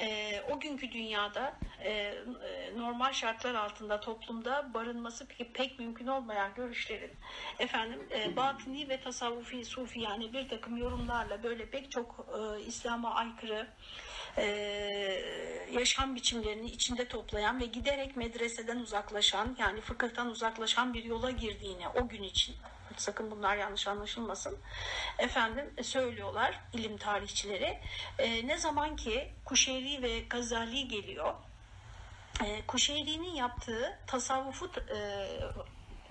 e, o günkü dünyada e, e, normal şartlar altında toplumda barınması pek, pek mümkün olmayan görüşlerin efendim e, batini ve tasavvufi sufi yani bir takım yorumlarla böyle pek çok e, İslam'a aykırı e, yaşam biçimlerini içinde toplayan ve giderek medreseden uzaklaşan yani fıkıhtan uzaklaşan bir yola girdiğini o gün için sakın bunlar yanlış anlaşılmasın efendim söylüyorlar ilim tarihçileri e, ne zaman ki Kuşeyri ve Gazali geliyor e, Kuşeyri'nin yaptığı tasavvufu e,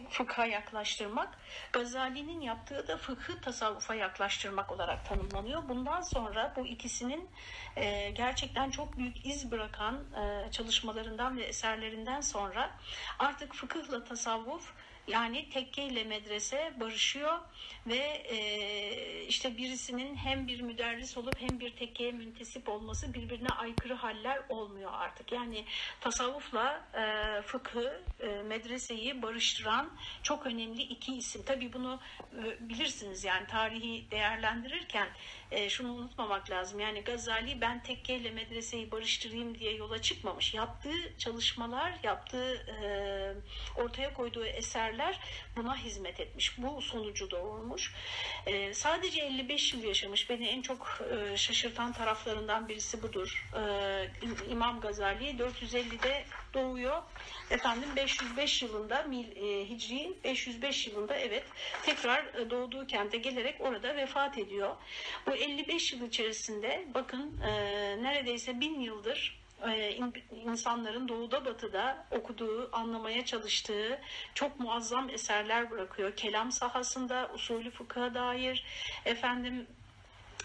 fıkha yaklaştırmak, Gazali'nin yaptığı da fıkhı tasavvufa yaklaştırmak olarak tanımlanıyor. Bundan sonra bu ikisinin e, gerçekten çok büyük iz bırakan e, çalışmalarından ve eserlerinden sonra artık fıkıhla tasavvuf yani tekke ile medrese barışıyor ve e, işte birisinin hem bir müderris olup hem bir tekkeye müntesip olması birbirine aykırı haller olmuyor artık. Yani tasavvufla e, fıkhı, e, medreseyi barıştıran çok önemli iki isim. Tabii bunu e, bilirsiniz yani tarihi değerlendirirken e, şunu unutmamak lazım. Yani Gazali ben tekke ile medreseyi barıştırayım diye yola çıkmamış. Yaptığı çalışmalar, yaptığı e, ortaya koyduğu eserler buna hizmet etmiş. Bu sonucu doğurmuş. E, sadece 55 yıl yaşamış. Beni en çok e, şaşırtan taraflarından birisi budur. E, İmam Gazali 450'de doğuyor. Efendim 505 yılında mil, e, Hicri 505 yılında evet tekrar e, doğduğu kente gelerek orada vefat ediyor. Bu 55 yıl içerisinde bakın e, neredeyse bin yıldır e, insanların doğuda batıda okuduğu, anlamaya çalıştığı çok muazzam eserler bırakıyor. Kelam sahasında usulü fıkha dair, efendim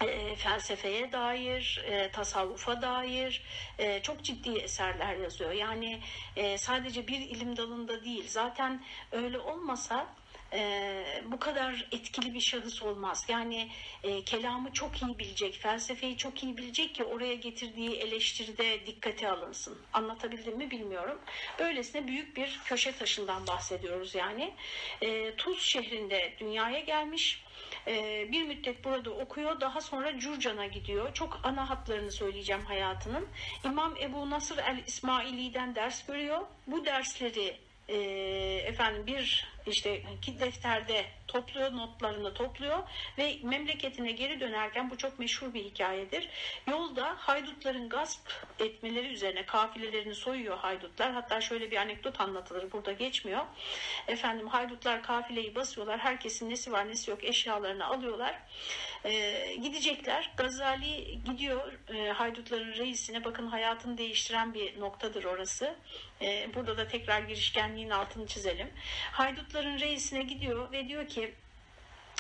e, felsefeye dair, e, tasavvufa dair e, çok ciddi eserler yazıyor. Yani e, sadece bir ilim dalında değil. Zaten öyle olmasa e, bu kadar etkili bir şahıs olmaz. Yani e, kelamı çok iyi bilecek, felsefeyi çok iyi bilecek ki oraya getirdiği eleştiride dikkate alınsın. Anlatabildim mi bilmiyorum. Böylesine büyük bir köşe taşından bahsediyoruz yani. E, Tuz şehrinde dünyaya gelmiş. E, bir müddet burada okuyor. Daha sonra Curcan'a gidiyor. Çok ana hatlarını söyleyeceğim hayatının. İmam Ebu Nasır el-İsmaili'den ders görüyor. Bu dersleri e, efendim bir işte defterde topluyor notlarını topluyor ve memleketine geri dönerken bu çok meşhur bir hikayedir. Yolda haydutların gasp etmeleri üzerine kafilelerini soyuyor haydutlar. Hatta şöyle bir anekdot anlatılır burada geçmiyor. Efendim haydutlar kafileyi basıyorlar. Herkesin nesi var nesi yok eşyalarını alıyorlar. Ee, gidecekler. Gazali gidiyor e, haydutların reisine. Bakın hayatını değiştiren bir noktadır orası. Ee, burada da tekrar girişkenliğin altını çizelim. Haydutların reisine gidiyor ve diyor ki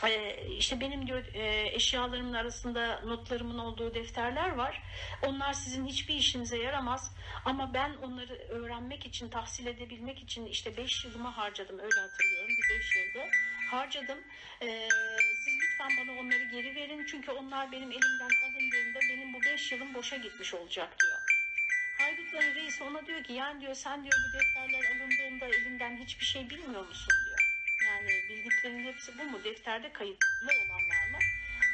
ee, işte benim diyor e, eşyalarımın arasında notlarımın olduğu defterler var. Onlar sizin hiçbir işinize yaramaz. Ama ben onları öğrenmek için, tahsil edebilmek için işte 5 yılımı harcadım. Öyle hatırlıyorum. Bir 5 yılda harcadım. Ee, siz lütfen bana onları geri verin. Çünkü onlar benim elimden alındığında benim bu 5 yılım boşa gitmiş olacak diyor. Haydutların reisi ona diyor ki yani diyor sen diyor bu defterler alındığında elinden hiçbir şey bilmiyor musun diyor. Yani bildiklerinin hepsi bu mu? Defterde kayıtlı olanlar mı?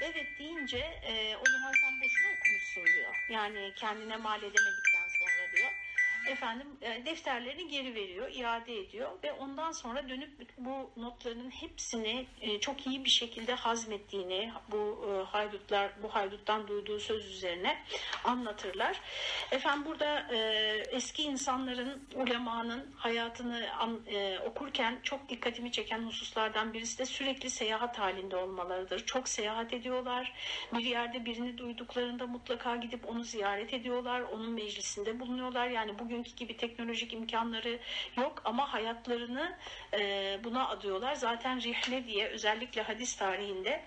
Evet deyince e, o zaman sen boşuna okumuşsun diyor. Yani kendine mal diyor efendim e, defterlerini geri veriyor, iade ediyor ve ondan sonra dönüp bu notlarının hepsini e, çok iyi bir şekilde hazmettiğini bu e, haydutlar bu hayduttan duyduğu söz üzerine anlatırlar. Efendim burada eski insanların ulemanın hayatını okurken çok dikkatimi çeken hususlardan birisi de sürekli seyahat halinde olmalarıdır. Çok seyahat ediyorlar. Bir yerde birini duyduklarında mutlaka gidip onu ziyaret ediyorlar. Onun meclisinde bulunuyorlar. Yani bugün bugünkü gibi teknolojik imkanları yok ama hayatlarını e, buna adıyorlar. Zaten rihle diye özellikle hadis tarihinde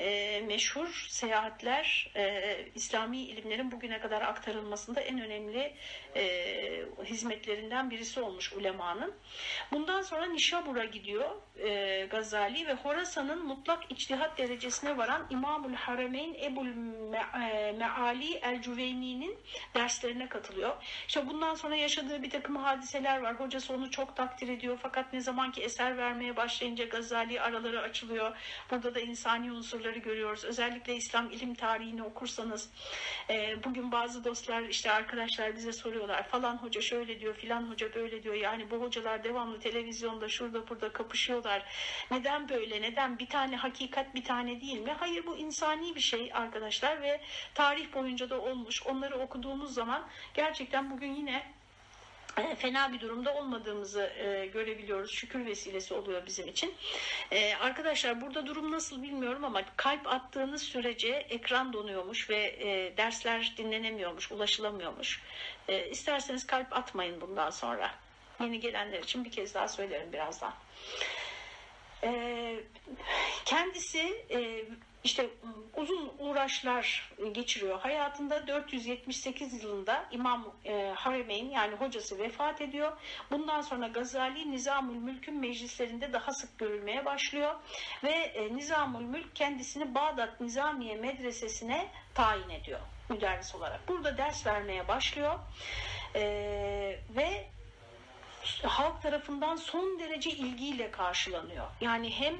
e, meşhur seyahatler e, İslami ilimlerin bugüne kadar aktarılmasında en önemli e, hizmetlerinden birisi olmuş ulemanın. Bundan sonra Nişabur'a gidiyor e, Gazali ve Horasan'ın mutlak içtihat derecesine varan İmamul Harameyn Ebul e, Meali El Cüveyni'nin derslerine katılıyor. İşte bundan sonra sonra yaşadığı bir takım hadiseler var. Hocası onu çok takdir ediyor. Fakat ne zamanki eser vermeye başlayınca Gazali araları açılıyor. Burada da insani unsurları görüyoruz. Özellikle İslam ilim tarihini okursanız e, bugün bazı dostlar işte arkadaşlar bize soruyorlar falan hoca şöyle diyor filan hoca böyle diyor. Yani bu hocalar devamlı televizyonda şurada burada kapışıyorlar. Neden böyle? Neden bir tane hakikat bir tane değil mi? Hayır bu insani bir şey arkadaşlar ve tarih boyunca da olmuş. Onları okuduğumuz zaman gerçekten bugün yine fena bir durumda olmadığımızı e, görebiliyoruz. Şükür vesilesi oluyor bizim için. E, arkadaşlar burada durum nasıl bilmiyorum ama kalp attığınız sürece ekran donuyormuş ve e, dersler dinlenemiyormuş, ulaşılamıyormuş. E, isterseniz kalp atmayın bundan sonra. Yeni gelenler için bir kez daha söylerim birazdan. E, kendisi e, işte uzun uğraşlar geçiriyor. Hayatında 478 yılında İmam e, Haremeyn yani hocası vefat ediyor. Bundan sonra Gazali Nizamül Mülk'ün meclislerinde daha sık görülmeye başlıyor. Ve e, Nizamül Mülk kendisini Bağdat Nizamiye Medresesi'ne tayin ediyor müderris olarak. Burada ders vermeye başlıyor. E, ve halk tarafından son derece ilgiyle karşılanıyor. Yani hem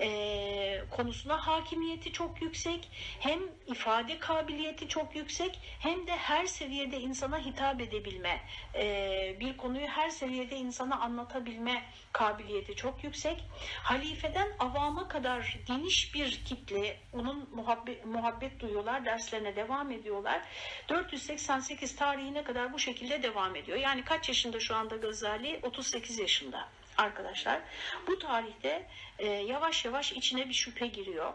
e, konusuna hakimiyeti çok yüksek, hem ifade kabiliyeti çok yüksek, hem de her seviyede insana hitap edebilme, e, bir konuyu her seviyede insana anlatabilme kabiliyeti çok yüksek. Halifeden avama kadar geniş bir kitle onun muhabbet, muhabbet duyuyorlar, derslerine devam ediyorlar. 488 tarihine kadar bu şekilde devam ediyor. Yani kaç yaşında şu anda Gazali? 38 yaşında arkadaşlar. Bu tarihte e, yavaş yavaş içine bir şüphe giriyor.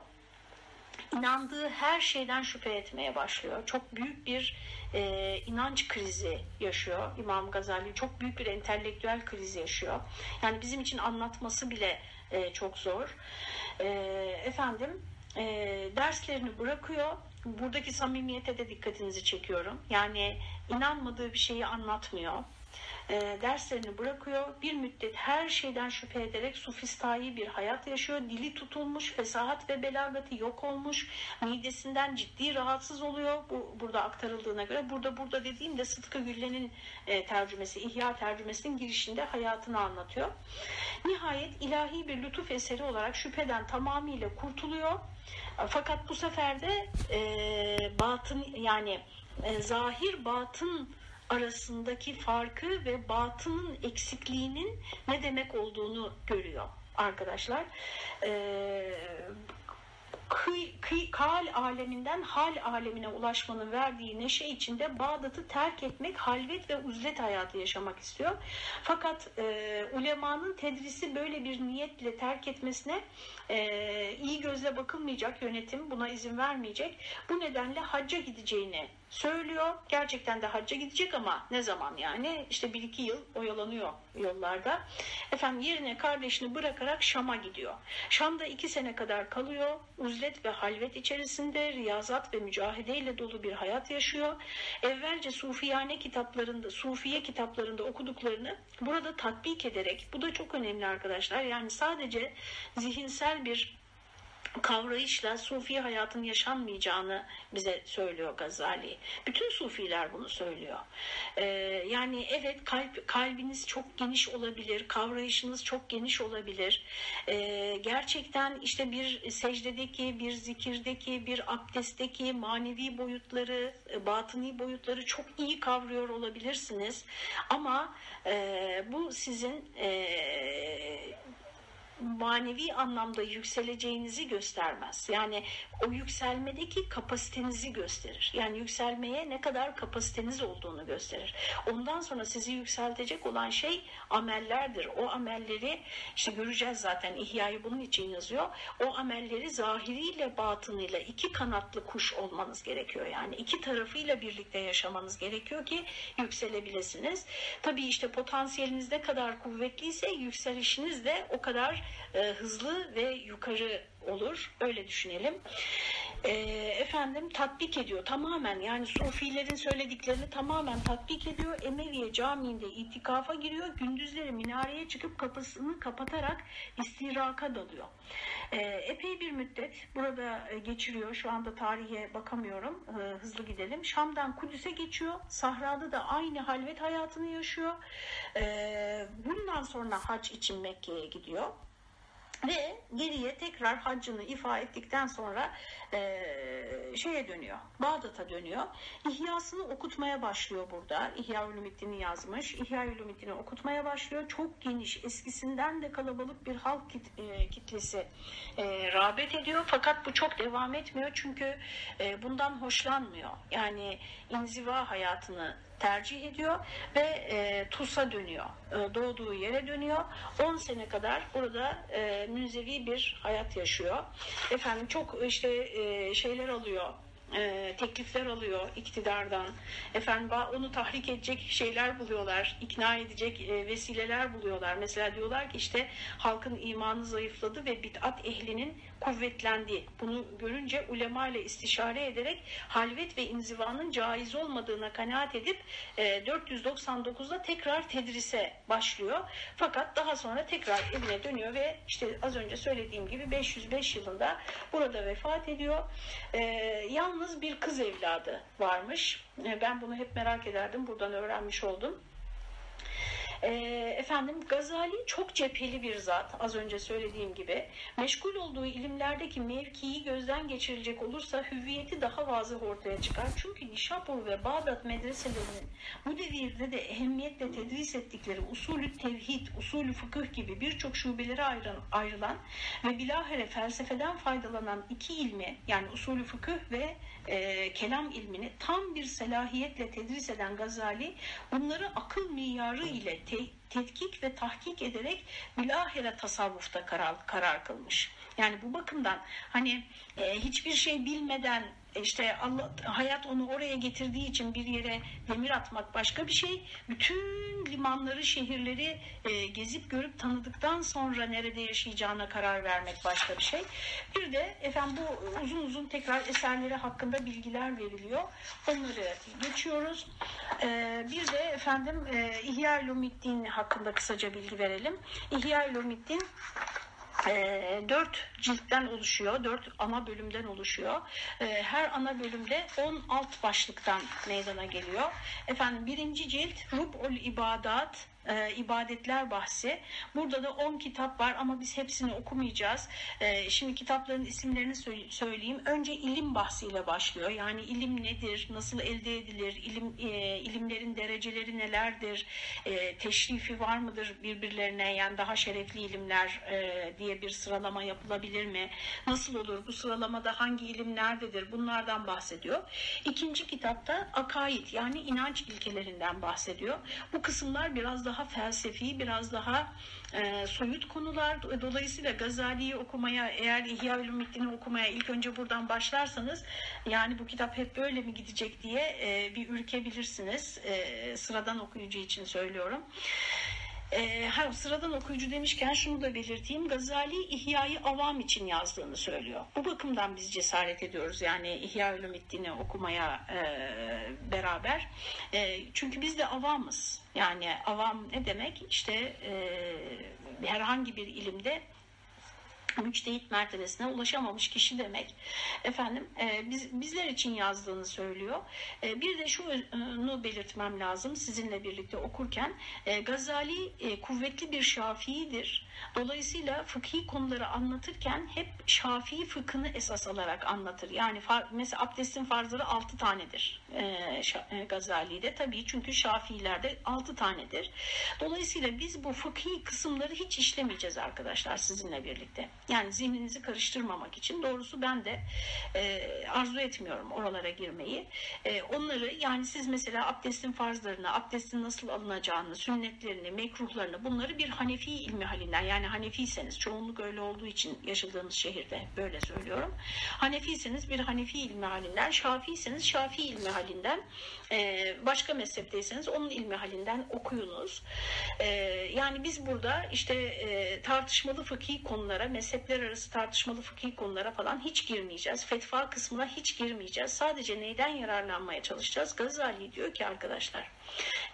İnandığı her şeyden şüphe etmeye başlıyor. Çok büyük bir e, inanç krizi yaşıyor İmam Gazali. Çok büyük bir entelektüel kriz yaşıyor. Yani bizim için anlatması bile e, çok zor. E, efendim e, derslerini bırakıyor. Buradaki samimiyete de dikkatinizi çekiyorum. Yani inanmadığı bir şeyi anlatmıyor e, derslerini bırakıyor. Bir müddet her şeyden şüphe ederek sufistayı bir hayat yaşıyor. Dili tutulmuş, fesahat ve belagatı yok olmuş. Midesinden ciddi rahatsız oluyor. Bu burada aktarıldığına göre. Burada burada dediğimde Sıtkı Güllen'in e, tercümesi, İhya tercümesinin girişinde hayatını anlatıyor. Nihayet ilahi bir lütuf eseri olarak şüpheden tamamıyla kurtuluyor. Fakat bu sefer de e, batın yani e, zahir batın arasındaki farkı ve batının eksikliğinin ne demek olduğunu görüyor arkadaşlar. Ee, kal aleminden hal alemine ulaşmanın verdiği neşe içinde Bağdat'ı terk etmek, halvet ve uzlet hayatı yaşamak istiyor. Fakat e, ulemanın tedrisi böyle bir niyetle terk etmesine e, iyi gözle bakılmayacak yönetim buna izin vermeyecek. Bu nedenle hacca gideceğini söylüyor. Gerçekten de hacca gidecek ama ne zaman yani? İşte bir iki yıl oyalanıyor yollarda. Efendim yerine kardeşini bırakarak Şam'a gidiyor. Şam'da iki sene kadar kalıyor. Uzlet ve halvet içerisinde riyazat ve mücahedeyle dolu bir hayat yaşıyor. Evvelce Sufiyane kitaplarında, Sufiye kitaplarında okuduklarını burada tatbik ederek, bu da çok önemli arkadaşlar. Yani sadece zihinsel bir kavrayışla sufi hayatın yaşanmayacağını bize söylüyor Gazali. Bütün sufiler bunu söylüyor. Ee, yani evet kalp kalbiniz çok geniş olabilir, kavrayışınız çok geniş olabilir. Ee, gerçekten işte bir secdedeki, bir zikirdeki, bir abdestteki manevi boyutları, batıni boyutları çok iyi kavruyor olabilirsiniz. Ama e, bu sizin e, manevi anlamda yükseleceğinizi göstermez. Yani o yükselmedeki kapasitenizi gösterir. Yani yükselmeye ne kadar kapasiteniz olduğunu gösterir. Ondan sonra sizi yükseltecek olan şey amellerdir. O amelleri işte göreceğiz zaten İhya'yı bunun için yazıyor. O amelleri zahiriyle batınıyla iki kanatlı kuş olmanız gerekiyor. Yani iki tarafıyla birlikte yaşamanız gerekiyor ki yükselebilirsiniz. Tabii işte potansiyeliniz ne kadar kuvvetliyse yükselişiniz de o kadar e, hızlı ve yukarı olur. Öyle düşünelim. e, efendim tatbik ediyor tamamen yani Sufilerin söylediklerini tamamen tatbik ediyor. Emeviye Camii'nde itikafa giriyor. Gündüzleri minareye çıkıp kapısını kapatarak istiraka dalıyor. E, epey bir müddet burada e, geçiriyor. Şu anda tarihe bakamıyorum. E, hızlı gidelim. Şam'dan Kudüs'e geçiyor. Sahrada da aynı halvet hayatını yaşıyor. E, bundan sonra hac için Mekke'ye gidiyor. Ve geriye tekrar haccını ifa ettikten sonra e, şeye dönüyor. Bağdat'a dönüyor. İhyasını okutmaya başlıyor burada. İhya Ulumiddin'i yazmış. İhya Ulumiddin'i okutmaya başlıyor. Çok geniş, eskisinden de kalabalık bir halk kit, e, kitlesi e, rağbet ediyor. Fakat bu çok devam etmiyor. Çünkü e, bundan hoşlanmıyor. Yani inziva hayatını tercih ediyor ve e, TUS'a dönüyor. E, doğduğu yere dönüyor. 10 sene kadar burada e, münzevi bir hayat yaşıyor. Efendim çok işte e, şeyler alıyor e, teklifler alıyor iktidardan. Efendim onu tahrik edecek şeyler buluyorlar, ikna edecek e, vesileler buluyorlar. Mesela diyorlar ki işte halkın imanı zayıfladı ve bid'at ehlinin kuvvetlendi. Bunu görünce ulema ile istişare ederek halvet ve inzivanın caiz olmadığına kanaat edip e, 499'da tekrar tedrise başlıyor. Fakat daha sonra tekrar evine dönüyor ve işte az önce söylediğim gibi 505 yılında burada vefat ediyor. E, yalnız bir kız evladı varmış. E, ben bunu hep merak ederdim. Buradan öğrenmiş oldum. E, efendim Gazali çok cepheli bir zat az önce söylediğim gibi. Meşgul olduğu ilimlerdeki mevkiyi gözden geçirilecek olursa hüviyeti daha vazı ortaya çıkar. Çünkü Nişapur ve Bağdat medreselerinin bu devirde de ehemmiyetle tedris ettikleri usulü tevhid, usulü fıkıh gibi birçok şubelere ayrılan ve bilahare felsefeden faydalanan iki ilmi yani usulü fıkıh ve e, kelam ilmini tam bir selahiyetle tedris eden Gazali bunları akıl miyarı ile te, tetkik ve tahkik ederek bilahare tasavvufta karar, karar kılmış. Yani bu bakımdan hani e, hiçbir şey bilmeden işte Allah, hayat onu oraya getirdiği için bir yere demir atmak başka bir şey. Bütün limanları, şehirleri e, gezip görüp tanıdıktan sonra nerede yaşayacağına karar vermek başka bir şey. Bir de efendim bu uzun uzun tekrar eserleri hakkında bilgiler veriliyor. Onları geçiyoruz. E, bir de efendim e, İhya Ulumiddin hakkında kısaca bilgi verelim. İhya Ulumiddin e, dört ciltten oluşuyor, dört ana bölümden oluşuyor. E, her ana bölümde on alt başlıktan meydana geliyor. Efendim birinci cilt Rub'ul İbadat, e, ibadetler bahsi. Burada da 10 kitap var ama biz hepsini okumayacağız. E, şimdi kitapların isimlerini söyleyeyim. Önce ilim bahsiyle başlıyor. Yani ilim nedir, nasıl elde edilir, ilim e, ilimlerin dereceleri nelerdir, e, teşrifi var mıdır birbirlerine yani daha şerefli ilimler e, diye bir sıralama yapılabilir mi? Nasıl olur? Bu sıralamada hangi ilim nerededir? Bunlardan bahsediyor. İkinci kitapta akaid yani inanç ilkelerinden bahsediyor. Bu kısımlar biraz daha felsefi, biraz daha e, soyut konular. Dolayısıyla Gazali'yi okumaya, eğer İhya Ulumiddin'i okumaya ilk önce buradan başlarsanız, yani bu kitap hep böyle mi gidecek diye e, bir ürkebilirsiniz. E, sıradan okuyucu için söylüyorum. E, sıradan okuyucu demişken şunu da belirteyim. Gazali İhya'yı avam için yazdığını söylüyor. Bu bakımdan biz cesaret ediyoruz. Yani İhya Ulumiddin'i okumaya e, beraber. E, çünkü biz de avamız. Yani avam ne demek? İşte e, herhangi bir ilimde müçtehit mertebesine ulaşamamış kişi demek. Efendim e, biz, bizler için yazdığını söylüyor. E, bir de şunu belirtmem lazım sizinle birlikte okurken. E, Gazali e, kuvvetli bir şafiidir. Dolayısıyla fıkhi konuları anlatırken hep şafii fıkhını esas alarak anlatır. Yani far, mesela abdestin farzları 6 tanedir e, e, Gazali'de. Tabii çünkü şafiilerde 6 tanedir. Dolayısıyla biz bu fıkhi kısımları hiç işlemeyeceğiz arkadaşlar sizinle birlikte. Yani zihninizi karıştırmamak için. Doğrusu ben de e, arzu etmiyorum oralara girmeyi. E, onları yani siz mesela abdestin farzlarını, abdestin nasıl alınacağını, sünnetlerini, mekruhlarını bunları bir Hanefi ilmi halinden yani Hanefiyseniz çoğunluk öyle olduğu için yaşadığımız şehirde böyle söylüyorum. Hanefiyseniz bir Hanefi ilmi halinden, Şafiyseniz Şafii ilmi halinden, e, başka mezhepteyseniz onun ilmi halinden okuyunuz. E, yani biz burada işte e, tartışmalı fıkhi konulara, mezhep mezhepler arası tartışmalı fıkhi konulara falan hiç girmeyeceğiz. Fetva kısmına hiç girmeyeceğiz. Sadece neyden yararlanmaya çalışacağız? Gazali diyor ki arkadaşlar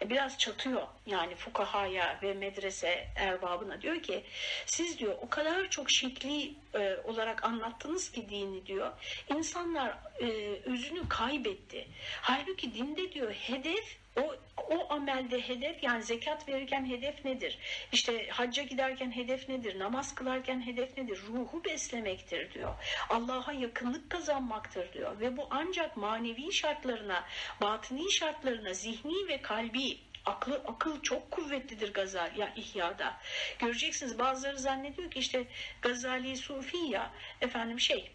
biraz çatıyor yani fukahaya ve medrese erbabına diyor ki siz diyor o kadar çok şekli e, olarak anlattınız ki dini diyor. İnsanlar e, özünü kaybetti. Halbuki dinde diyor hedef o, o amelde hedef yani zekat verirken hedef nedir? İşte hacca giderken hedef nedir? Namaz kılarken hedef nedir? Ruhu beslemektir diyor. Allah'a yakınlık kazanmaktır diyor. Ve bu ancak manevi şartlarına, batini şartlarına, zihni ve kalbi aklı akıl çok kuvvetlidir Gazali ya İhya'da. Göreceksiniz bazıları zannediyor ki işte Gazali Sufi ya efendim şey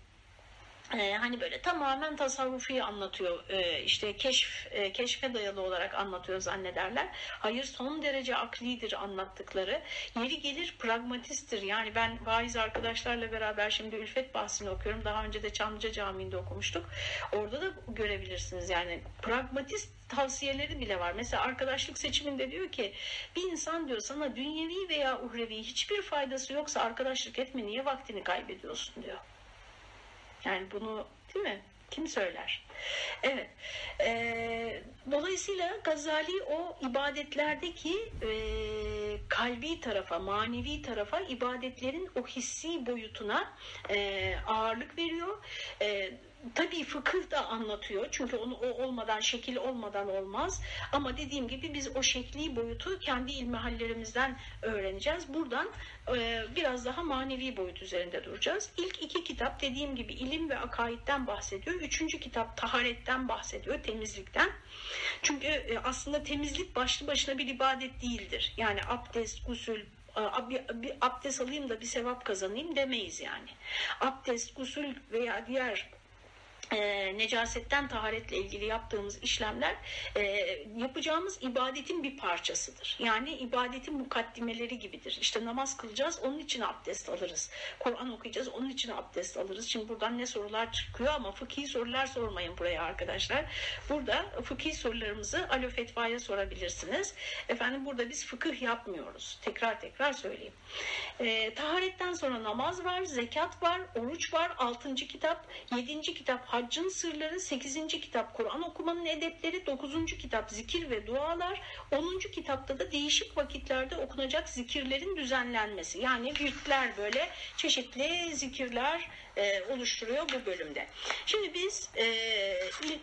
ee, hani böyle tamamen tasavvufi anlatıyor ee, işte keşf e, keşfe dayalı olarak anlatıyor zannederler. Hayır son derece aklidir anlattıkları. Yeri gelir pragmatisttir. Yani ben vaiz arkadaşlarla beraber şimdi Ülfet bahsini okuyorum. Daha önce de Çamlıca Camii'nde okumuştuk. Orada da görebilirsiniz. Yani pragmatist tavsiyeleri bile var. Mesela arkadaşlık seçiminde diyor ki bir insan diyor sana dünyevi veya uhrevi hiçbir faydası yoksa arkadaşlık etme niye vaktini kaybediyorsun diyor. Yani bunu değil mi? Kim söyler? Evet. E, dolayısıyla Gazali o ibadetlerdeki e, kalbi tarafa, manevi tarafa, ibadetlerin o hissi boyutuna e, ağırlık veriyor. E, Tabii fıkıh da anlatıyor çünkü onu o olmadan şekil olmadan olmaz ama dediğim gibi biz o şekli boyutu kendi ilmihallerimizden öğreneceğiz. Buradan e, biraz daha manevi boyut üzerinde duracağız. İlk iki kitap dediğim gibi ilim ve akaidden bahsediyor. Üçüncü kitap taharetten bahsediyor, temizlikten. Çünkü e, aslında temizlik başlı başına bir ibadet değildir. Yani abdest, gusül, bir abdest alayım da bir sevap kazanayım demeyiz yani. Abdest, gusül veya diğer e, necasetten taharetle ilgili yaptığımız işlemler e, yapacağımız ibadetin bir parçasıdır. Yani ibadetin mukaddimeleri gibidir. İşte namaz kılacağız onun için abdest alırız. Kur'an okuyacağız onun için abdest alırız. Şimdi buradan ne sorular çıkıyor ama fıkhi sorular sormayın buraya arkadaşlar. Burada fıkhi sorularımızı Alo Fetva'ya sorabilirsiniz. Efendim burada biz fıkıh yapmıyoruz. Tekrar tekrar söyleyeyim. E, taharetten sonra namaz var, zekat var, oruç var, altıncı kitap, yedinci kitap Haccın Sırları 8. kitap Kur'an okumanın edepleri 9. kitap Zikir ve Dualar 10. kitapta da değişik vakitlerde okunacak zikirlerin düzenlenmesi yani virtler böyle çeşitli zikirler e, oluşturuyor bu bölümde. Şimdi biz e,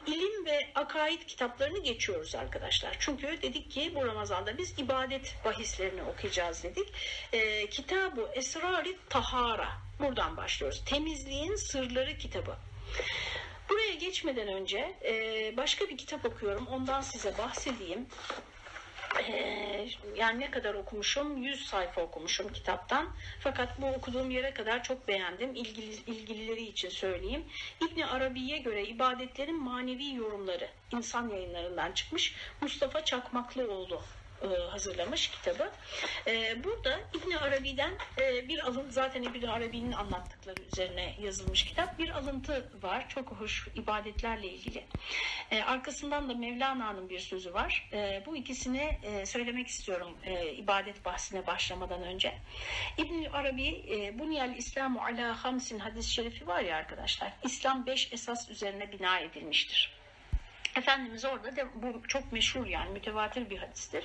ilim ve akaid kitaplarını geçiyoruz arkadaşlar. Çünkü dedik ki bu Ramazan'da biz ibadet bahislerini okuyacağız dedik. E, Kitabı Esrar-ı Tahara buradan başlıyoruz. Temizliğin Sırları kitabı. Buraya geçmeden önce e, başka bir kitap okuyorum. Ondan size bahsedeyim. E, yani ne kadar okumuşum? 100 sayfa okumuşum kitaptan. Fakat bu okuduğum yere kadar çok beğendim. İlgili, ilgilileri için söyleyeyim. İbni Arabi'ye göre ibadetlerin manevi yorumları insan yayınlarından çıkmış. Mustafa Çakmaklıoğlu hazırlamış kitabı. E, burada İbn Arabi'den e, bir alıntı zaten İbn Arabi'nin anlattıkları üzerine yazılmış kitap. Bir alıntı var. Çok hoş ibadetlerle ilgili. Arkasından da Mevlana'nın bir sözü var. Bu ikisini söylemek istiyorum ibadet bahsine başlamadan önce. İbn Arabi Bunyel İslamu ala hamsin hadis-i şerifi var ya arkadaşlar. İslam beş esas üzerine bina edilmiştir. Efendimiz orada de bu çok meşhur yani mütevatir bir hadistir.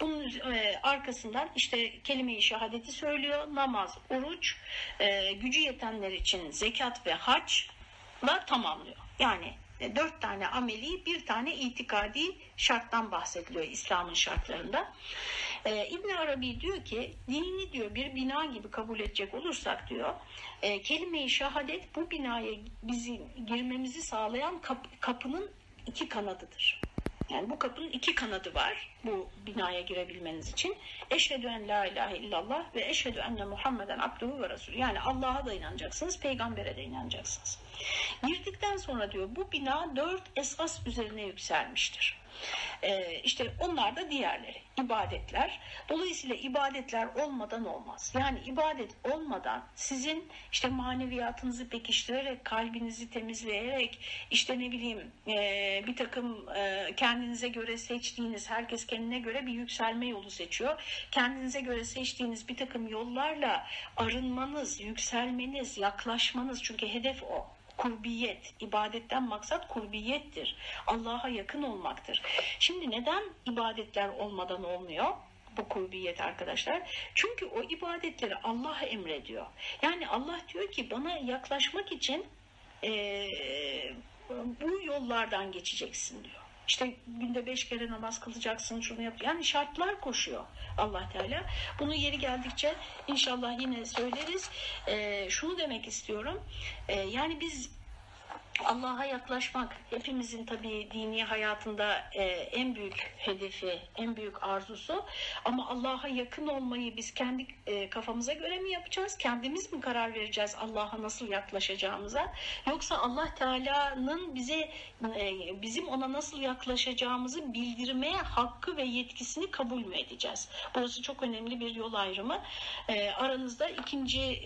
Bunun e, arkasından işte kelime-i şehadeti söylüyor. Namaz, oruç, e, gücü yetenler için zekat ve haçla tamamlıyor. Yani e, dört tane ameli bir tane itikadi şarttan bahsediliyor İslam'ın şartlarında. Ee, İbn Arabi diyor ki dini diyor bir bina gibi kabul edecek olursak diyor e, kelime-i şehadet bu binaya bizi girmemizi sağlayan kap, kapının iki kanadıdır. Yani bu kapının iki kanadı var bu binaya girebilmeniz için. Eşhedü en la ilahe illallah ve eşhedü enne Muhammeden abduhu ve rasul. Yani Allah'a da inanacaksınız, peygambere de inanacaksınız. Girdikten sonra diyor bu bina dört esas üzerine yükselmiştir. Ee, işte onlar da diğerleri ibadetler. Dolayısıyla ibadetler olmadan olmaz. Yani ibadet olmadan sizin işte maneviyatınızı pekiştirerek, kalbinizi temizleyerek, işte ne bileyim e, bir takım e, kendinize göre seçtiğiniz, herkes kendine göre bir yükselme yolu seçiyor. Kendinize göre seçtiğiniz bir takım yollarla arınmanız, yükselmeniz, yaklaşmanız çünkü hedef o kurbiyet. ibadetten maksat kurbiyettir. Allah'a yakın olmaktır. Şimdi neden ibadetler olmadan olmuyor? bu kurbiyet arkadaşlar. Çünkü o ibadetleri Allah emrediyor. Yani Allah diyor ki bana yaklaşmak için e, bu yollardan geçeceksin diyor. İşte günde beş kere namaz kılacaksın, şunu yap. Yani şartlar koşuyor allah Teala. Bunu yeri geldikçe inşallah yine söyleriz. E, şunu demek istiyorum. E, yani biz Allah'a yaklaşmak hepimizin tabii dini hayatında e, en büyük hedefi, en büyük arzusu. Ama Allah'a yakın olmayı biz kendi e, kafamıza göre mi yapacağız? Kendimiz mi karar vereceğiz Allah'a nasıl yaklaşacağımıza? Yoksa Allah Teala'nın bize e, bizim ona nasıl yaklaşacağımızı bildirmeye hakkı ve yetkisini kabul mü edeceğiz? Burası çok önemli bir yol ayrımı. Aranızda ikinci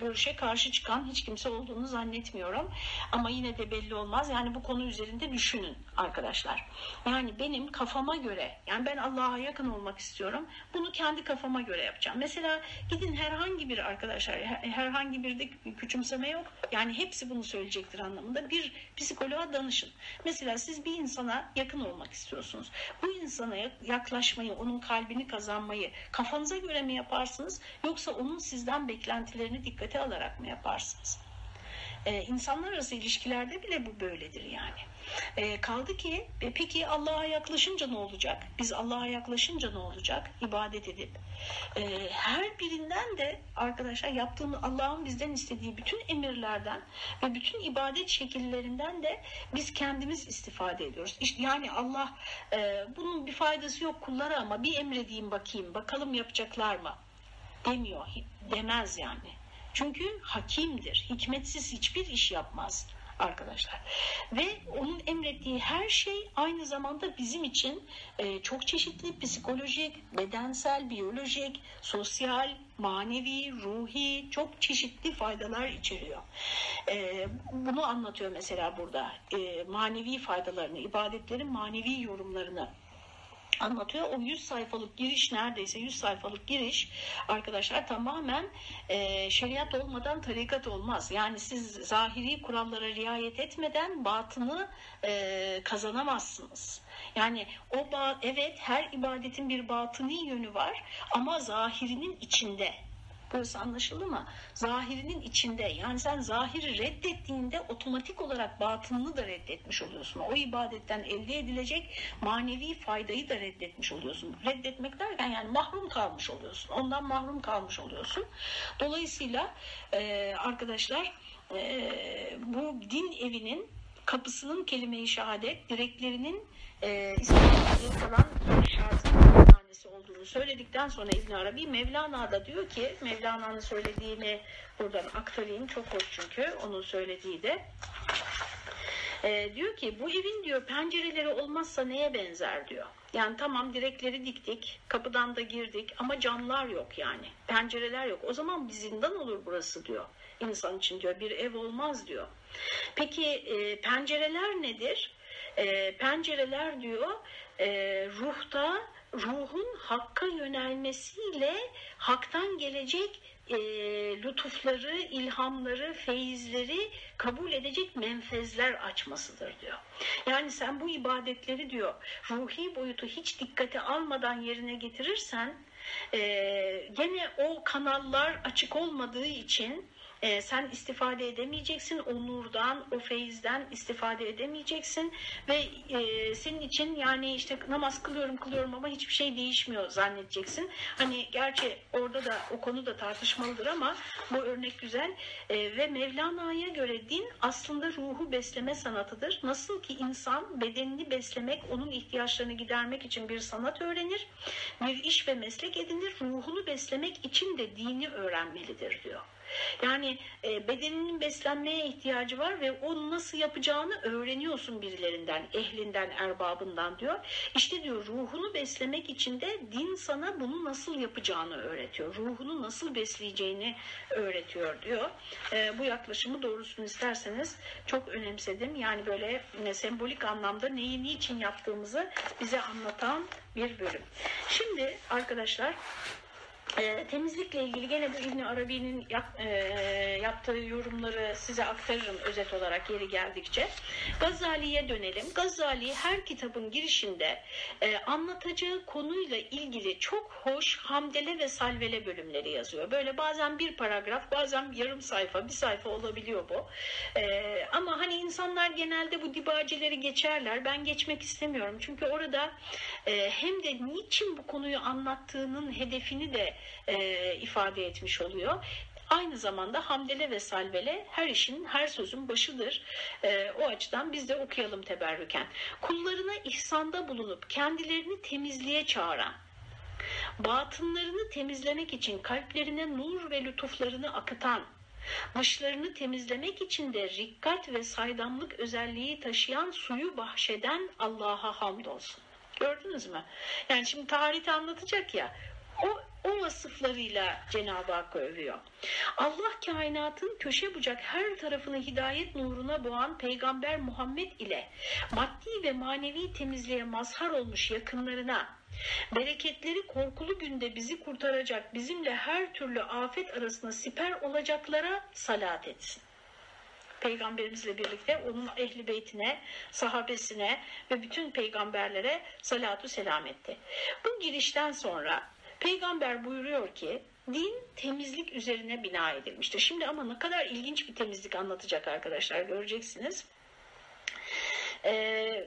görüşe karşı çıkan hiç kimse olduğunu zannetmiyorum. Ama yine de belli olmaz. Yani bu konu üzerinde düşünün arkadaşlar. Yani benim kafama göre yani ben Allah'a yakın olmak istiyorum. Bunu kendi kafama göre yapacağım. Mesela gidin herhangi bir arkadaşlar herhangi bir de küçümseme yok. Yani hepsi bunu söyleyecektir anlamında. Bir psikoloğa danışın. Mesela siz bir insana yakın olmak istiyorsunuz. Bu insana yaklaşmayı, onun kalbini kazanmayı kafanıza göre mi yaparsınız yoksa onun sizden beklentilerini dikkate alarak mı yaparsınız? E, insanlar arası ilişkilerde bile bu böyledir yani. E, kaldı ki e, peki Allah'a yaklaşınca ne olacak? Biz Allah'a yaklaşınca ne olacak? İbadet edip. E, her birinden de arkadaşlar yaptığımız Allah'ın bizden istediği bütün emirlerden ve bütün ibadet şekillerinden de biz kendimiz istifade ediyoruz. İşte yani Allah e, bunun bir faydası yok kullara ama bir emredeyim bakayım bakalım yapacaklar mı? Demiyor. Demez yani. Çünkü hakimdir. Hikmetsiz hiçbir iş yapmaz arkadaşlar. Ve onun emrettiği her şey aynı zamanda bizim için e, çok çeşitli psikolojik, bedensel, biyolojik, sosyal, manevi, ruhi çok çeşitli faydalar içeriyor. E, bunu anlatıyor mesela burada. E, manevi faydalarını, ibadetlerin manevi yorumlarını anlatıyor. O 100 sayfalık giriş neredeyse 100 sayfalık giriş arkadaşlar tamamen e, şeriat olmadan tarikat olmaz. Yani siz zahiri kurallara riayet etmeden batını e, kazanamazsınız. Yani o evet her ibadetin bir batıni yönü var ama zahirinin içinde Burası anlaşıldı mı? Zahirinin içinde yani sen zahiri reddettiğinde otomatik olarak batınını da reddetmiş oluyorsun. O ibadetten elde edilecek manevi faydayı da reddetmiş oluyorsun. Reddetmek derken yani mahrum kalmış oluyorsun. Ondan mahrum kalmış oluyorsun. Dolayısıyla e, arkadaşlar e, bu din evinin kapısının kelime-i şehadet, direklerinin e, İslam'da falan şartı tanesi olduğunu söyledikten sonra İbn Arabi Mevlana da diyor ki Mevlana'nın söylediğini buradan aktarayım çok hoş çünkü onun söylediği de e, diyor ki bu evin diyor pencereleri olmazsa neye benzer diyor. Yani tamam direkleri diktik, kapıdan da girdik ama camlar yok yani. Pencereler yok. O zaman bir zindan olur burası diyor. İnsan için diyor bir ev olmaz diyor. Peki e, pencereler nedir? E, pencereler diyor e, ruhta ruhun hakka yönelmesiyle haktan gelecek e, lütufları, ilhamları, feyizleri kabul edecek menfezler açmasıdır diyor. Yani sen bu ibadetleri diyor ruhi boyutu hiç dikkate almadan yerine getirirsen e, gene o kanallar açık olmadığı için e, sen istifade edemeyeceksin. O nurdan, o feyizden istifade edemeyeceksin. Ve e, senin için yani işte namaz kılıyorum kılıyorum ama hiçbir şey değişmiyor zannedeceksin. Hani gerçi orada da o konu da tartışmalıdır ama bu örnek güzel. E, ve Mevlana'ya göre din aslında ruhu besleme sanatıdır. Nasıl ki insan bedenini beslemek, onun ihtiyaçlarını gidermek için bir sanat öğrenir. Bir iş ve meslek edinir. Ruhunu beslemek için de dini öğrenmelidir diyor. Yani e, bedeninin beslenmeye ihtiyacı var ve onu nasıl yapacağını öğreniyorsun birilerinden, ehlinden, erbabından diyor. İşte diyor ruhunu beslemek için de din sana bunu nasıl yapacağını öğretiyor. Ruhunu nasıl besleyeceğini öğretiyor diyor. E, bu yaklaşımı doğrusunu isterseniz çok önemsedim. Yani böyle e, sembolik anlamda neyi niçin yaptığımızı bize anlatan bir bölüm. Şimdi arkadaşlar e, temizlikle ilgili gene bu İbn Arabi'nin yap, e, yaptığı yorumları size aktarırım özet olarak yeri geldikçe. Gazali'ye dönelim. Gazali her kitabın girişinde e, anlatacağı konuyla ilgili çok hoş hamdele ve salvele bölümleri yazıyor. Böyle bazen bir paragraf, bazen yarım sayfa, bir sayfa olabiliyor bu. E, ama hani insanlar genelde bu dibaceleri geçerler. Ben geçmek istemiyorum. Çünkü orada e, hem de niçin bu konuyu anlattığının hedefini de e, ifade etmiş oluyor. Aynı zamanda hamdele ve salvele her işin, her sözün başıdır. E, o açıdan biz de okuyalım teberrüken. Kullarına ihsanda bulunup kendilerini temizliğe çağıran, batınlarını temizlemek için kalplerine nur ve lütuflarını akıtan, dışlarını temizlemek için de rikkat ve saydamlık özelliği taşıyan suyu bahşeden Allah'a hamdolsun. Gördünüz mü? Yani şimdi tarihte anlatacak ya o, o vasıflarıyla Cenab-ı Hakk'ı övüyor. Allah kainatın köşe bucak her tarafını hidayet nuruna boğan Peygamber Muhammed ile maddi ve manevi temizliğe mazhar olmuş yakınlarına bereketleri korkulu günde bizi kurtaracak bizimle her türlü afet arasında siper olacaklara salat etsin. Peygamberimizle birlikte onun ehli beytine, sahabesine ve bütün peygamberlere salatu selam etti. Bu girişten sonra Peygamber buyuruyor ki din temizlik üzerine bina edilmiştir. Şimdi ama ne kadar ilginç bir temizlik anlatacak arkadaşlar göreceksiniz. Ee,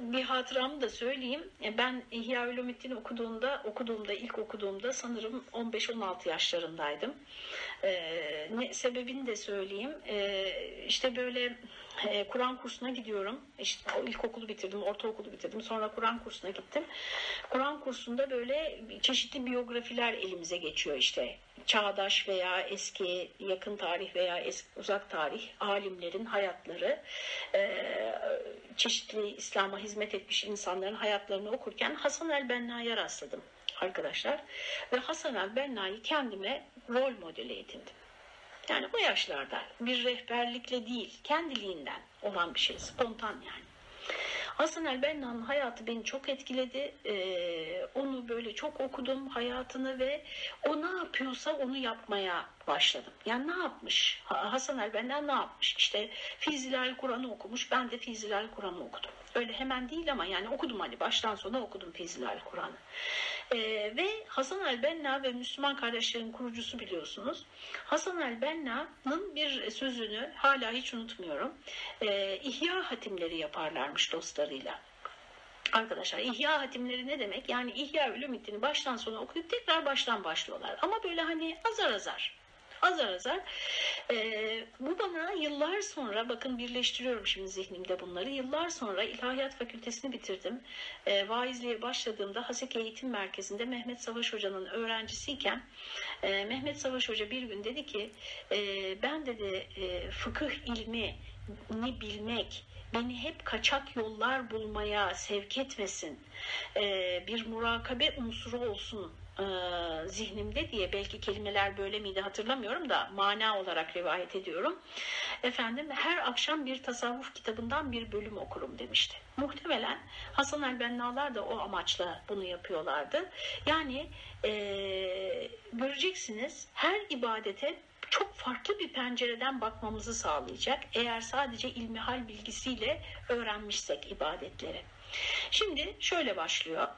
bir hatıramı da söyleyeyim. E, ben İhya Ulumuddin okuduğumda, okuduğumda, ilk okuduğumda sanırım 15-16 yaşlarındaydım. Ee, ne, sebebini de söyleyeyim. Ee, işte böyle e, Kur'an kursuna gidiyorum. İşte ilkokulu bitirdim, ortaokulu bitirdim. Sonra Kur'an kursuna gittim. Kur'an kursunda böyle çeşitli biyografiler elimize geçiyor işte. Çağdaş veya eski, yakın tarih veya eski, uzak tarih alimlerin hayatları, e, çeşitli İslam'a hizmet etmiş insanların hayatlarını okurken Hasan el-Benna'ya rastladım arkadaşlar. Ve Hasan el-Benna'yı kendime rol modeli edindim. Yani o yaşlarda bir rehberlikle değil, kendiliğinden olan bir şey, spontan yani. Hasan el-Benna'nın hayatı beni çok etkiledi. Ee, onu böyle çok okudum hayatını ve o ne yapıyorsa onu yapmaya başladım. Yani ne yapmış? Hasan el-Benna ne yapmış? İşte Fizilal Kur'an'ı okumuş. Ben de Fizilal Kur'an'ı okudum. Öyle hemen değil ama yani okudum hani baştan sona okudum Fizilal Kur'an'ı. Ee, ve Hasan el-Benna ve Müslüman kardeşlerin kurucusu biliyorsunuz. Hasan el-Benna'nın bir sözünü hala hiç unutmuyorum. Ee, İhya hatimleri yaparlarmış dostlarıyla. Arkadaşlar ihya hatimleri ne demek? Yani ihya ülümitini baştan sona okuyup tekrar baştan başlıyorlar. Ama böyle hani azar azar azar azar. E, bu bana yıllar sonra bakın birleştiriyorum şimdi zihnimde bunları. Yıllar sonra İlahiyat Fakültesini bitirdim. E, vaizliğe başladığımda Haseki Eğitim Merkezi'nde Mehmet Savaş Hoca'nın öğrencisiyken e, Mehmet Savaş Hoca bir gün dedi ki e, ben dedi e, fıkıh ilmi ni bilmek beni hep kaçak yollar bulmaya sevk etmesin. Ee, bir murakabe unsuru olsun e, zihnimde diye belki kelimeler böyle miydi hatırlamıyorum da mana olarak rivayet ediyorum. Efendim her akşam bir tasavvuf kitabından bir bölüm okurum demişti. Muhtemelen Hasan el-Bennalar da o amaçla bunu yapıyorlardı. Yani e, göreceksiniz her ibadete çok farklı bir pencereden bakmamızı sağlayacak. Eğer sadece ilmihal bilgisiyle öğrenmişsek ibadetleri. Şimdi şöyle başlıyor.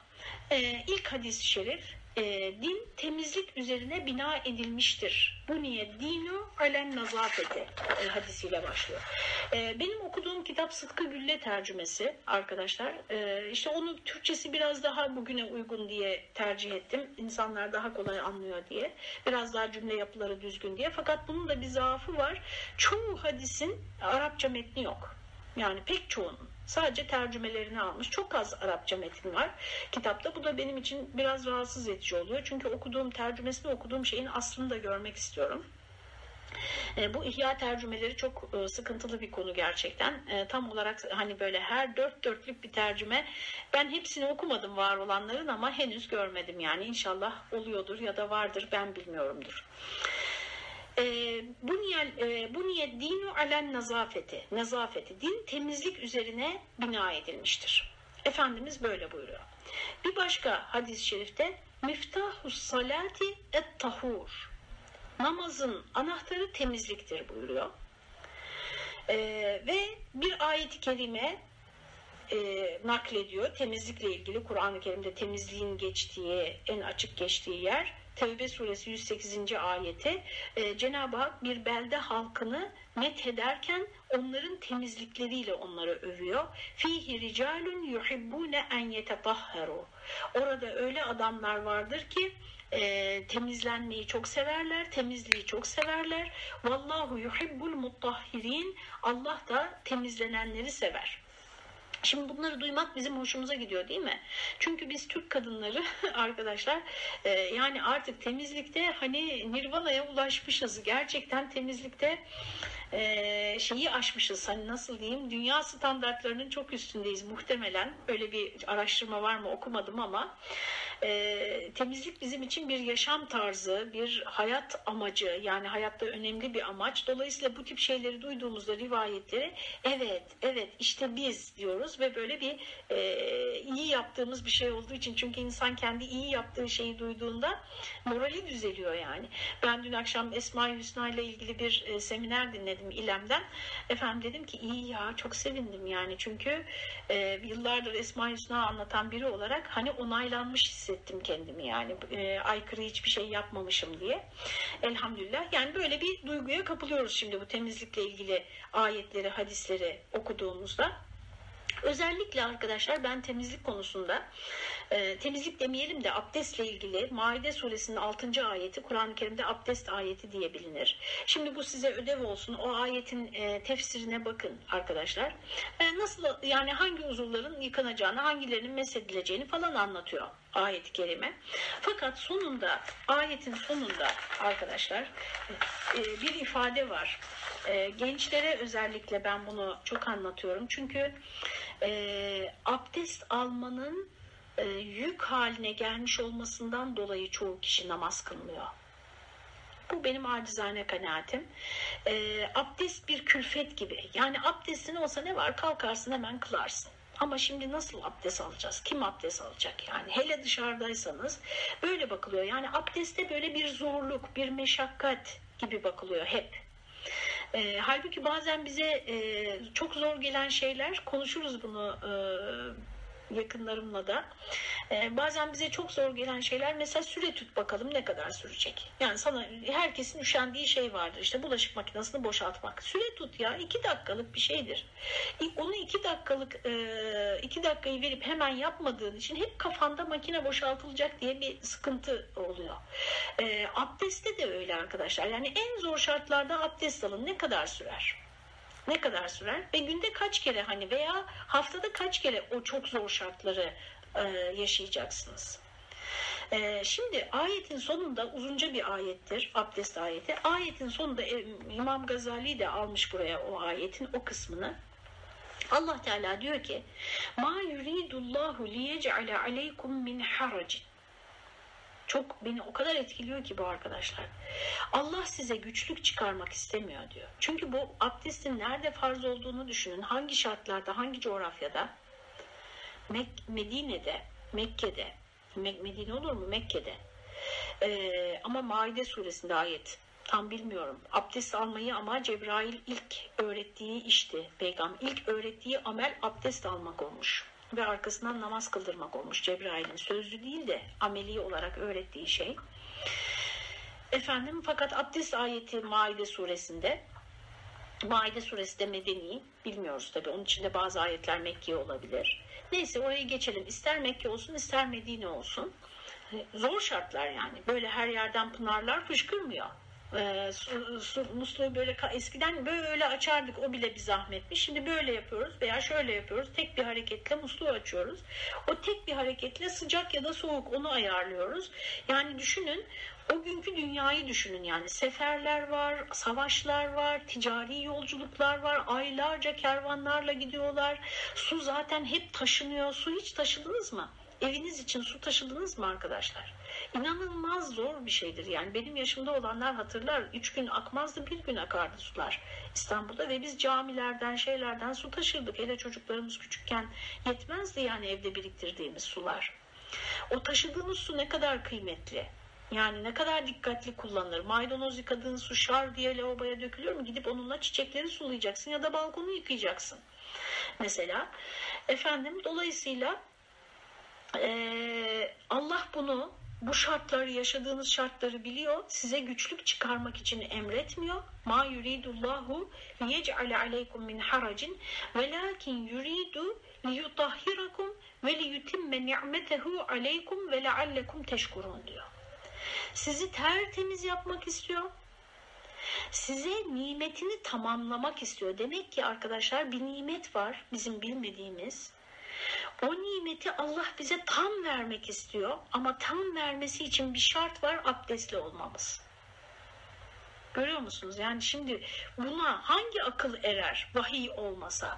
Ee, ilk hadis-i şerif e, din temizlik üzerine bina edilmiştir. Bu niye? Dinu alen nazafeti e, hadisiyle başlıyor. E, benim okuduğum kitap Sıtkı Gülle tercümesi arkadaşlar. E, işte onun Türkçesi biraz daha bugüne uygun diye tercih ettim. İnsanlar daha kolay anlıyor diye. Biraz daha cümle yapıları düzgün diye. Fakat bunun da bir zaafı var. Çoğu hadisin Arapça metni yok. Yani pek çoğunun. Sadece tercümelerini almış. Çok az Arapça metin var kitapta. Bu da benim için biraz rahatsız edici oluyor. Çünkü okuduğum tercümesini okuduğum şeyin aslını da görmek istiyorum. E, bu ihya tercümeleri çok e, sıkıntılı bir konu gerçekten. E, tam olarak hani böyle her dört dörtlük bir tercüme. Ben hepsini okumadım var olanların ama henüz görmedim yani. İnşallah oluyordur ya da vardır ben bilmiyorumdur. Bu niyet, bu niyet dinu alen nazafeti, nazafeti, din temizlik üzerine bina edilmiştir. Efendimiz böyle buyuruyor. Bir başka hadis-i şerifte miftahus salati et tahur namazın anahtarı temizliktir buyuruyor. E, ve bir ayet-i kerime e, naklediyor. Temizlikle ilgili Kur'an-ı Kerim'de temizliğin geçtiği, en açık geçtiği yer. Tevbe suresi 108. ayeti e, Cenab-ı Hak bir belde halkını met ederken onların temizlikleriyle onları övüyor. Fihi ricalun yuhibbune en yetetahharu. Orada öyle adamlar vardır ki e, temizlenmeyi çok severler, temizliği çok severler. Vallahu yuhibbul mutahhirin. Allah da temizlenenleri sever. Şimdi bunları duymak bizim hoşumuza gidiyor değil mi? Çünkü biz Türk kadınları arkadaşlar e, yani artık temizlikte hani nirvana'ya ulaşmışız. Gerçekten temizlikte e, şeyi aşmışız. Hani nasıl diyeyim? Dünya standartlarının çok üstündeyiz muhtemelen. Öyle bir araştırma var mı okumadım ama e, temizlik bizim için bir yaşam tarzı, bir hayat amacı yani hayatta önemli bir amaç. Dolayısıyla bu tip şeyleri duyduğumuzda rivayetleri evet evet işte biz diyoruz ve böyle bir e, iyi yaptığımız bir şey olduğu için çünkü insan kendi iyi yaptığı şeyi duyduğunda morali düzeliyor yani. Ben dün akşam Esma-i Hüsna ile ilgili bir e, seminer dinledim İlem'den. Efendim dedim ki iyi ya çok sevindim yani çünkü e, yıllardır Esma-i Hüsna anlatan biri olarak hani onaylanmış hissettim kendimi yani e, aykırı hiçbir şey yapmamışım diye. Elhamdülillah yani böyle bir duyguya kapılıyoruz şimdi bu temizlikle ilgili ayetleri, hadisleri okuduğumuzda. Özellikle arkadaşlar ben temizlik konusunda e, temizlik demeyelim de abdestle ilgili Maide suresinin 6. ayeti Kur'an-ı Kerim'de abdest ayeti diye bilinir. Şimdi bu size ödev olsun. O ayetin e, tefsirine bakın arkadaşlar. E, nasıl yani hangi uzuvların yıkanacağını, hangilerinin mesedileceğini falan anlatıyor ayet-i kerime. Fakat sonunda ayetin sonunda arkadaşlar e, bir ifade var. E, gençlere özellikle ben bunu çok anlatıyorum. Çünkü e, abdest almanın yük haline gelmiş olmasından dolayı çoğu kişi namaz kılmıyor. Bu benim acizane kanaatim. Abdest bir külfet gibi. Yani abdestin olsa ne var kalkarsın hemen kılarsın. Ama şimdi nasıl abdest alacağız? Kim abdest alacak yani? Hele dışarıdaysanız böyle bakılıyor. Yani abdeste böyle bir zorluk, bir meşakkat gibi bakılıyor hep. E, halbuki bazen bize e, çok zor gelen şeyler, konuşuruz bunu e, yakınlarımla da. E, bazen bize çok zor gelen şeyler mesela süre tut bakalım ne kadar sürecek. Yani sana herkesin üşendiği şey vardır. İşte bulaşık makinesini boşaltmak. Süre tut ya iki dakikalık bir şeydir. Onu iki dakikalık e, iki dakikayı verip hemen yapmadığın için hep kafanda makine boşaltılacak diye bir sıkıntı oluyor. E, abdestte de öyle arkadaşlar. Yani en zor şartlarda abdest alın ne kadar sürer? Ne kadar sürer ve günde kaç kere hani veya haftada kaç kere o çok zor şartları e, yaşayacaksınız. E, şimdi ayetin sonunda uzunca bir ayettir abdest ayeti. Ayetin sonunda e, İmam Gazali de almış buraya o ayetin o kısmını. Allah Teala diyor ki: "Ma yuridullahu liyec'ale aleykum min haracin." Çok beni o kadar etkiliyor ki bu arkadaşlar. Allah size güçlük çıkarmak istemiyor diyor. Çünkü bu abdestin nerede farz olduğunu düşünün. Hangi şartlarda, hangi coğrafyada? Mek Medine'de, Mekke'de. Medine olur mu? Mekke'de. Ee, ama Maide suresinde ayet. Tam bilmiyorum. Abdest almayı ama Cebrail ilk öğrettiği işti. Peygamber ilk öğrettiği amel abdest almak olmuş ve arkasından namaz kıldırmak olmuş Cebrail'in sözlü değil de ameli olarak öğrettiği şey. Efendim fakat abdest ayeti Maide suresinde Maide suresi de medeni bilmiyoruz tabi onun içinde bazı ayetler Mekki olabilir. Neyse orayı geçelim ister Mekke olsun ister Medine olsun. Zor şartlar yani böyle her yerden pınarlar fışkırmıyor. Ee, su, su, musluğu böyle eskiden böyle açardık o bile bir zahmetmiş. Şimdi böyle yapıyoruz veya şöyle yapıyoruz. Tek bir hareketle musluğu açıyoruz. O tek bir hareketle sıcak ya da soğuk onu ayarlıyoruz. Yani düşünün o günkü dünyayı düşünün yani seferler var, savaşlar var, ticari yolculuklar var, aylarca kervanlarla gidiyorlar. Su zaten hep taşınıyor. Su hiç taşıdınız mı? Eviniz için su taşıdınız mı arkadaşlar? İnanılmaz zor bir şeydir. Yani benim yaşımda olanlar hatırlar. Üç gün akmazdı bir gün akardı sular İstanbul'da ve biz camilerden şeylerden su taşırdık. Hele çocuklarımız küçükken yetmezdi yani evde biriktirdiğimiz sular. O taşıdığımız su ne kadar kıymetli. Yani ne kadar dikkatli kullanılır. Maydanoz yıkadığın su şar diye lavaboya dökülür mü? Gidip onunla çiçekleri sulayacaksın ya da balkonu yıkayacaksın. Mesela efendim dolayısıyla ee, Allah bunu bu şartları yaşadığınız şartları biliyor. Size güçlük çıkarmak için emretmiyor. Ma yuridullahu liyec'ale aleykum min haracin velakin yuridu liyutahhirakum ve liyutimme ni'metehu aleykum ve leallekum teşkurun diyor. Sizi tertemiz yapmak istiyor. Size nimetini tamamlamak istiyor. Demek ki arkadaşlar bir nimet var bizim bilmediğimiz. O nimeti Allah bize tam vermek istiyor ama tam vermesi için bir şart var abdestli olmamız. Görüyor musunuz? Yani şimdi buna hangi akıl erer vahiy olmasa?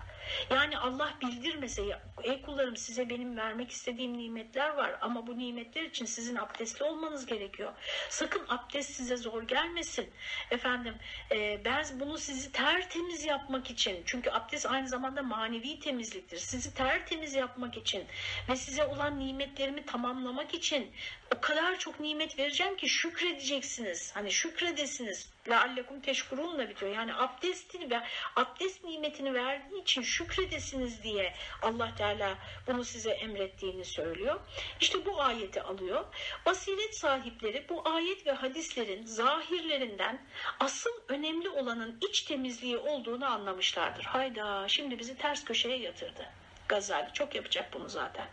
Yani Allah bildirmese ey kullarım size benim vermek istediğim nimetler var ama bu nimetler için sizin abdestli olmanız gerekiyor. Sakın abdest size zor gelmesin. Efendim e, ben bunu sizi tertemiz yapmak için çünkü abdest aynı zamanda manevi temizliktir. Sizi tertemiz yapmak için ve size olan nimetlerimi tamamlamak için o kadar çok nimet vereceğim ki şükredeceksiniz. Hani şükredesiniz. Leallekum teşkurunla bitiyor. Yani abdestin ve abdest nimetini verdiği için şükredesiniz diye Allah Teala bunu size emrettiğini söylüyor. İşte bu ayeti alıyor. Basiret sahipleri bu ayet ve hadislerin zahirlerinden asıl önemli olanın iç temizliği olduğunu anlamışlardır. Hayda şimdi bizi ters köşeye yatırdı. Gazali çok yapacak bunu zaten.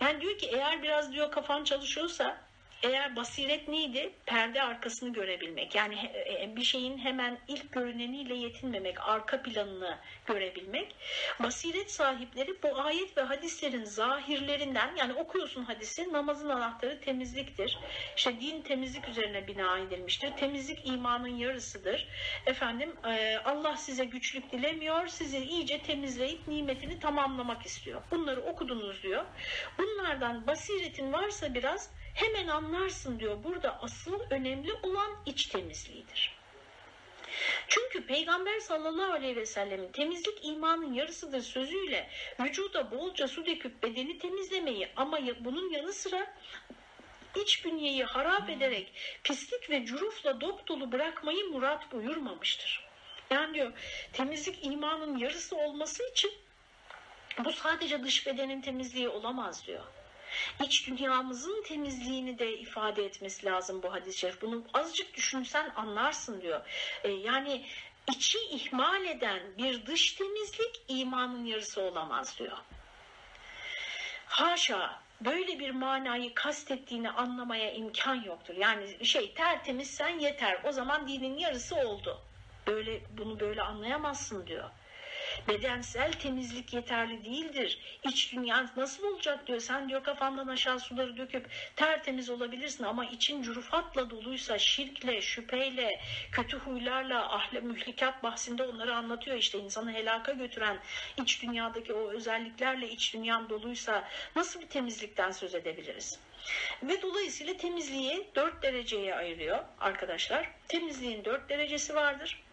Yani diyor ki eğer biraz diyor kafan çalışıyorsa eğer basiret neydi? Perde arkasını görebilmek. Yani e, bir şeyin hemen ilk görüneniyle yetinmemek, arka planını görebilmek. Basiret sahipleri bu ayet ve hadislerin zahirlerinden yani okuyorsun hadisi namazın anahtarı temizliktir. İşte din temizlik üzerine bina edilmiştir. Temizlik imanın yarısıdır. Efendim e, Allah size güçlük dilemiyor. Sizi iyice temizleyip nimetini tamamlamak istiyor. Bunları okudunuz diyor. Bunlardan basiretin varsa biraz hemen anlarsın diyor. Burada asıl önemli olan iç temizliğidir. Çünkü Peygamber sallallahu aleyhi ve sellemin temizlik imanın yarısıdır sözüyle vücuda bolca su döküp bedeni temizlemeyi ama bunun yanı sıra iç bünyeyi harap ederek pislik ve cürufla dop dolu bırakmayı murat buyurmamıştır. Yani diyor temizlik imanın yarısı olması için bu sadece dış bedenin temizliği olamaz diyor iç dünyamızın temizliğini de ifade etmesi lazım bu hadis-i şerif. Bunu azıcık düşünsen anlarsın diyor. E, yani içi ihmal eden bir dış temizlik imanın yarısı olamaz diyor. Haşa böyle bir manayı kastettiğini anlamaya imkan yoktur. Yani şey tertemizsen yeter o zaman dinin yarısı oldu. Böyle bunu böyle anlayamazsın diyor. Bedensel temizlik yeterli değildir. İç dünya nasıl olacak diyor. Sen diyor kafandan aşağı suları döküp tertemiz olabilirsin ama için curufatla doluysa şirkle, şüpheyle, kötü huylarla, ahle mühlikat bahsinde onları anlatıyor. işte insanı helaka götüren iç dünyadaki o özelliklerle iç dünyam doluysa nasıl bir temizlikten söz edebiliriz? Ve dolayısıyla temizliği dört dereceye ayırıyor arkadaşlar. Temizliğin dört derecesi vardır.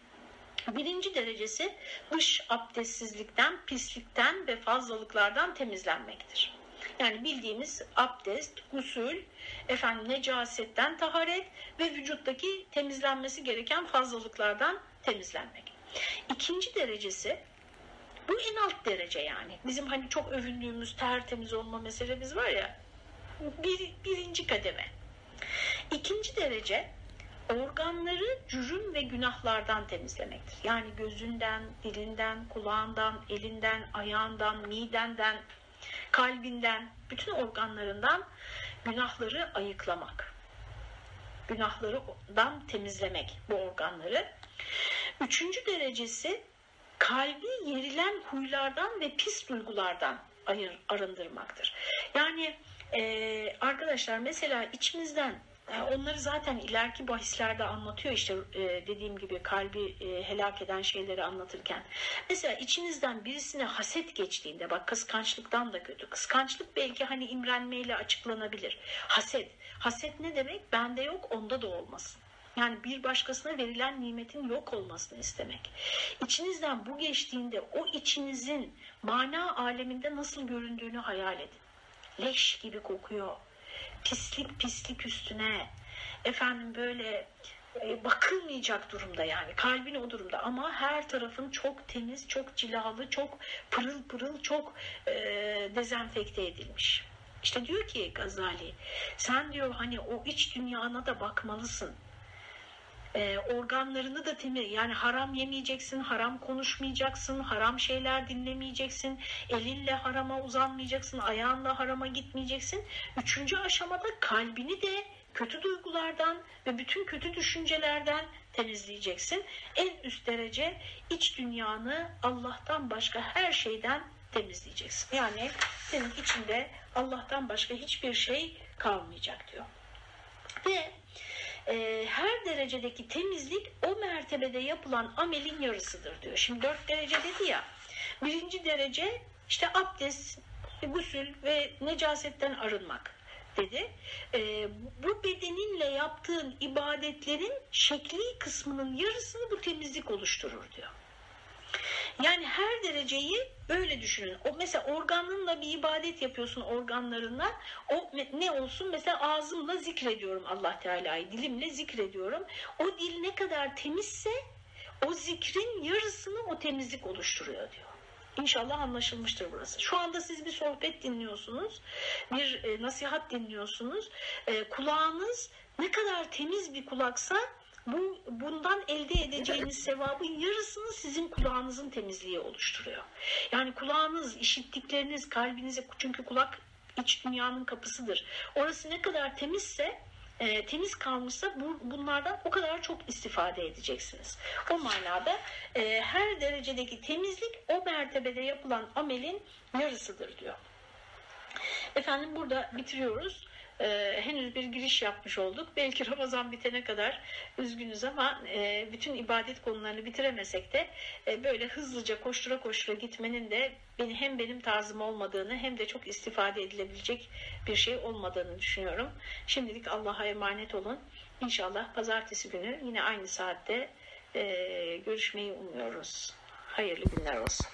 Birinci derecesi dış abdestsizlikten, pislikten ve fazlalıklardan temizlenmektir. Yani bildiğimiz abdest, gusül, efendim necasetten taharet ve vücuttaki temizlenmesi gereken fazlalıklardan temizlenmek. İkinci derecesi bu en alt derece yani. Bizim hani çok övündüğümüz tertemiz olma meselemiz var ya. Bir, birinci kademe. İkinci derece organları cürüm ve günahlardan temizlemektir. Yani gözünden, dilinden, kulağından, elinden, ayağından, midenden, kalbinden, bütün organlarından günahları ayıklamak. günahlarından temizlemek bu organları. Üçüncü derecesi kalbi yerilen huylardan ve pis duygulardan ayır, arındırmaktır. Yani e, arkadaşlar mesela içimizden onları zaten ileriki bahislerde anlatıyor işte e, dediğim gibi kalbi e, helak eden şeyleri anlatırken. Mesela içinizden birisine haset geçtiğinde bak kıskançlıktan da kötü. Kıskançlık belki hani imrenmeyle açıklanabilir. Haset. Haset ne demek? Bende yok onda da olmasın. Yani bir başkasına verilen nimetin yok olmasını istemek. İçinizden bu geçtiğinde o içinizin mana aleminde nasıl göründüğünü hayal edin. Leş gibi kokuyor. Pislik pislik üstüne. Efendim böyle e, bakılmayacak durumda yani kalbin o durumda ama her tarafın çok temiz, çok cilalı, çok pırıl pırıl, çok e, dezenfekte edilmiş. İşte diyor ki Gazali sen diyor hani o iç dünyana da bakmalısın e, organlarını da temiz yani haram yemeyeceksin, haram konuşmayacaksın, haram şeyler dinlemeyeceksin, elinle harama uzanmayacaksın, ayağınla harama gitmeyeceksin. Üçüncü aşamada kalbini de kötü duygulardan ve bütün kötü düşüncelerden temizleyeceksin. En üst derece iç dünyanı Allah'tan başka her şeyden temizleyeceksin. Yani senin içinde Allah'tan başka hiçbir şey kalmayacak diyor. Ve e, her derecedeki temizlik o mertebede yapılan amelin yarısıdır diyor. Şimdi dört derece dedi ya. Birinci derece işte abdest, gusül ve necasetten arınmak dedi. E, bu bedeninle yaptığın ibadetlerin şekli kısmının yarısını bu temizlik oluşturur diyor. Yani her dereceyi böyle düşünün. O mesela organınla bir ibadet yapıyorsun organlarına. O ne olsun? Mesela ağzımla zikrediyorum Allah Teala'yı. Dilimle zikrediyorum. O dil ne kadar temizse o zikrin yarısını o temizlik oluşturuyor diyor. İnşallah anlaşılmıştır burası. Şu anda siz bir sohbet dinliyorsunuz, bir e, nasihat dinliyorsunuz. E, kulağınız ne kadar temiz bir kulaksa bu bundan elde edeceğiniz sevabın yarısını sizin kulağınızın temizliği oluşturuyor. Yani kulağınız, işittikleriniz, kalbinize çünkü kulak iç dünyanın kapısıdır. Orası ne kadar temizse e, temiz kalmışsa bu, bunlardan o kadar çok istifade edeceksiniz. O manada e, her derecedeki temizlik o mertebede yapılan amelin yarısıdır diyor. Efendim burada bitiriyoruz e, henüz bir giriş yapmış olduk. Belki Ramazan bitene kadar üzgünüz ama e, bütün ibadet konularını bitiremesek de e, böyle hızlıca koştura koştura gitmenin de beni hem benim tarzım olmadığını hem de çok istifade edilebilecek bir şey olmadığını düşünüyorum. Şimdilik Allah'a emanet olun. İnşallah pazartesi günü yine aynı saatte e, görüşmeyi umuyoruz. Hayırlı günler olsun.